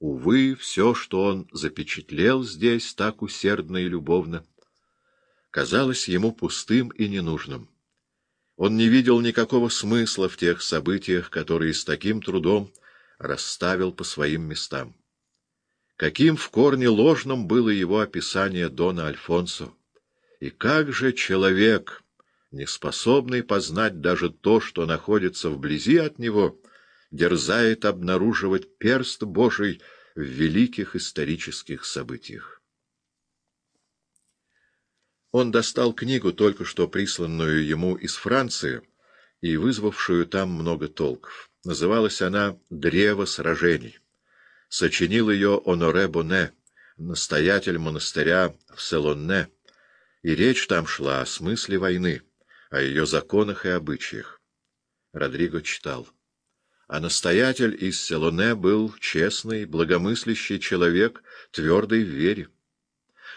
Увы, все, что он запечатлел здесь так усердно и любовно, казалось ему пустым и ненужным. Он не видел никакого смысла в тех событиях, которые с таким трудом расставил по своим местам. Каким в корне ложным было его описание Дона Альфонсо! И как же человек, не способный познать даже то, что находится вблизи от него, дерзает обнаруживать перст Божий в великих исторических событиях. Он достал книгу, только что присланную ему из Франции и вызвавшую там много толков. Называлась она «Древо сражений». Сочинил ее Оноре Боне, настоятель монастыря в Селонне, и речь там шла о смысле войны, о ее законах и обычаях. Родриго читал а настоятель из Селоне был честный, благомыслящий человек, твердый в вере.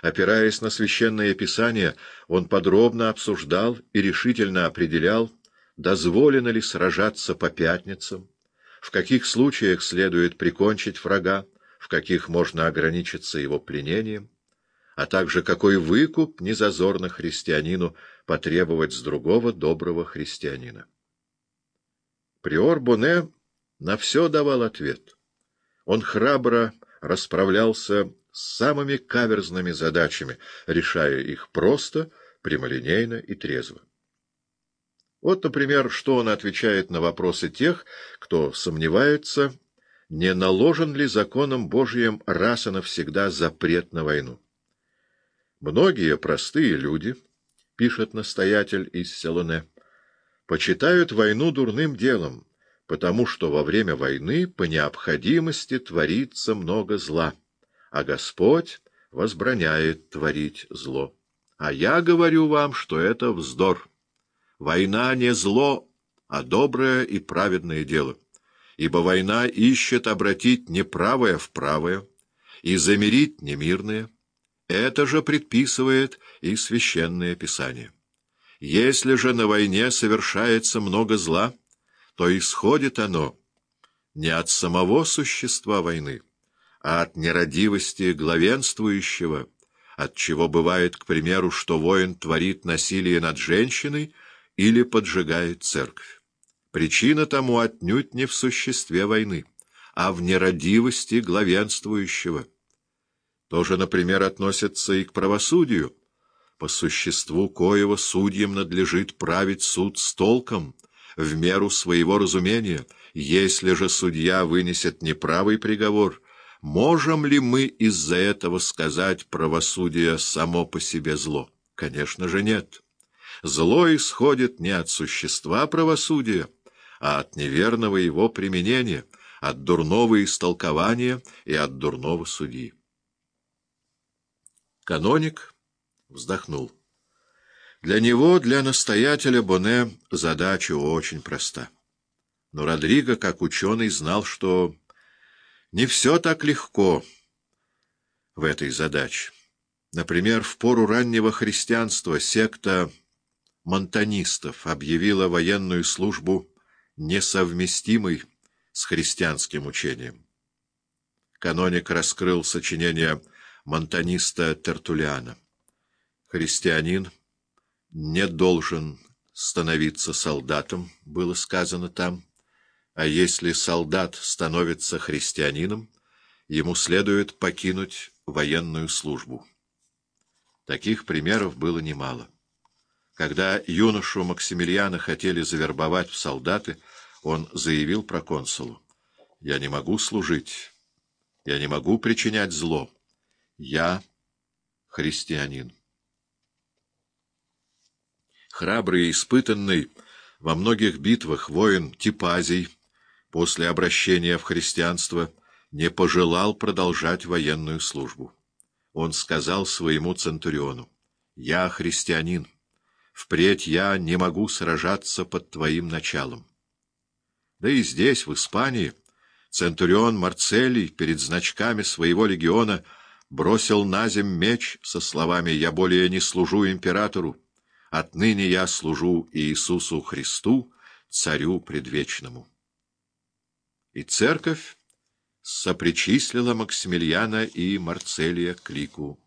Опираясь на священное писание, он подробно обсуждал и решительно определял, дозволено ли сражаться по пятницам, в каких случаях следует прикончить врага, в каких можно ограничиться его пленением, а также какой выкуп незазорно христианину потребовать с другого доброго христианина. Приор Боне на все давал ответ. Он храбро расправлялся с самыми каверзными задачами, решая их просто, прямолинейно и трезво. Вот, например, что он отвечает на вопросы тех, кто сомневается, не наложен ли законом Божьим раз и навсегда запрет на войну. Многие простые люди, пишет настоятель из Селоне, почитают войну дурным делом, потому что во время войны по необходимости творится много зла, а Господь возбраняет творить зло. А я говорю вам, что это вздор. Война не зло, а доброе и праведное дело, ибо война ищет обратить неправое в правое и замирить немирное. Это же предписывает и Священное Писание. Если же на войне совершается много зла, то исходит оно не от самого существа войны, а от нерадивости главенствующего, от чего бывает, к примеру, что воин творит насилие над женщиной или поджигает церковь. Причина тому отнюдь не в существе войны, а в нерадивости главенствующего. Тоже, например, относится и к правосудию. По существу коего судьям надлежит править суд с толком — в меру своего разумения. Если же судья вынесет неправый приговор, можем ли мы из-за этого сказать правосудие само по себе зло? Конечно же нет. Зло исходит не от существа правосудия, а от неверного его применения, от дурного истолкования и от дурного судьи. Каноник вздохнул. Для него, для настоятеля Боне, задача очень проста. Но Родриго, как ученый, знал, что не все так легко в этой задаче. Например, в пору раннего христианства секта монтанистов объявила военную службу несовместимой с христианским учением. Каноник раскрыл сочинение монтаниста Тертулиана. Христианин — не должен становиться солдатом, было сказано там, а если солдат становится христианином, ему следует покинуть военную службу. Таких примеров было немало. Когда юношу Максимилиана хотели завербовать в солдаты, он заявил проконсулу, «Я не могу служить, я не могу причинять зло, я христианин» храбрый и испытанный во многих битвах воин Типазий после обращения в христианство не пожелал продолжать военную службу. Он сказал своему центуриону, «Я христианин, впредь я не могу сражаться под твоим началом». Да и здесь, в Испании, центурион Марцелий перед значками своего легиона бросил на земь меч со словами «Я более не служу императору». Отныне я служу Иисусу Христу, Царю Предвечному. И церковь сопричислила Максимилиана и Марцелия к лику.